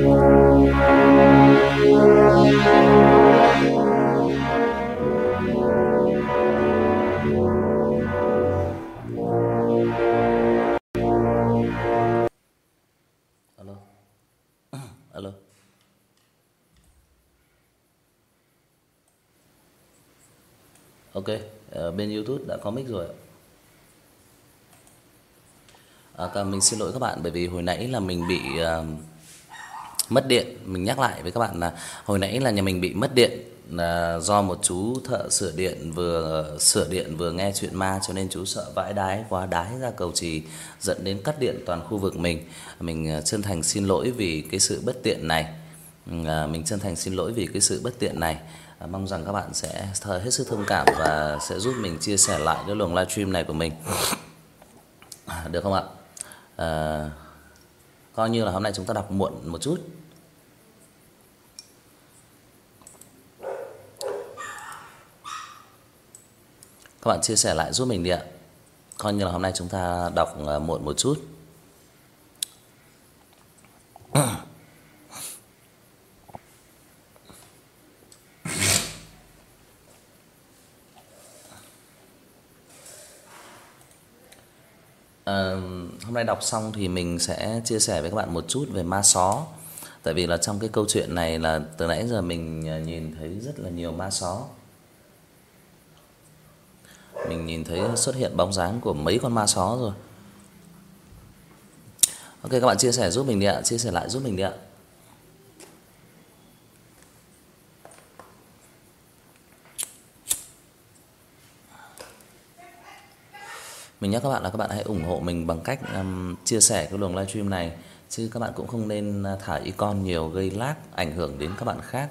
ok ở bên youtube đã có mic rồi ạ. À, cả mình xin lỗi các bạn bởi vì hồi nãy là mình bị uh, mất điện mình nhắc lại với các bạn là hồi nãy là nhà mình bị mất điện là do một chú thợ sửa điện vừa sửa điện vừa nghe chuyện ma cho nên chú sợ vãi đái quá đái ra cầu trì dẫn đến cắt điện toàn khu vực mình. Mình à, chân thành xin lỗi vì cái sự bất tiện này. À, mình chân thành xin lỗi vì cái sự bất tiện này. À, mong rằng các bạn sẽ thời hết sức thông cảm và sẽ giúp mình chia sẻ lại cái luồng livestream này của mình. Được không ạ? À, coi như là hôm nay chúng ta đọc muộn một chút. Các bạn chia sẻ lại giúp mình đi ạ. Coi như là hôm nay chúng ta đọc ờ, muộn một chút. Hôm nay đọc xong thì mình sẽ chia sẻ với các bạn một chút về ma só. Tại vì là trong cái câu chuyện này là từ nãy giờ mình ờ, nhìn thấy rất là nhiều ma só. Mình nhìn thấy xuất hiện bóng dáng của mấy con ma só rồi. Ok các bạn chia sẻ giúp mình đi ạ, chia sẻ lại giúp mình đi ạ. Mình nhắc các bạn là các bạn hãy ủng hộ mình bằng cách um, chia sẻ cái luồng livestream này chứ các bạn cũng không nên uh, thả icon nhiều gây lag ảnh hưởng đến các bạn khác.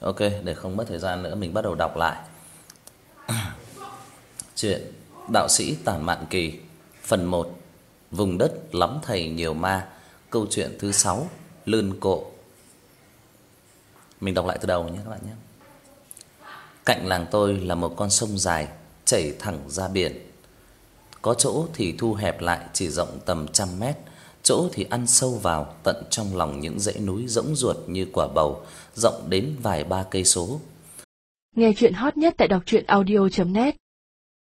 Ok, để không mất thời gian nữa mình bắt đầu đọc lại. Chuyện Đạo sĩ Tản Mạn Kỳ, phần 1. Vùng đất lắm thầy nhiều ma, câu chuyện thứ 6, Lươn Cộ. Mình đọc lại từ đầu nhé các bạn nhé. Cạnh làng tôi là một con sông dài chảy thẳng ra biển. Có chỗ thì thu hẹp lại chỉ rộng tầm trăm mét, chỗ thì ăn sâu vào tận trong lòng những dãy núi rỗng ruột như quả bầu, rộng đến vài ba cây số. Nghe truyện hot nhất tại đọc truyện audio net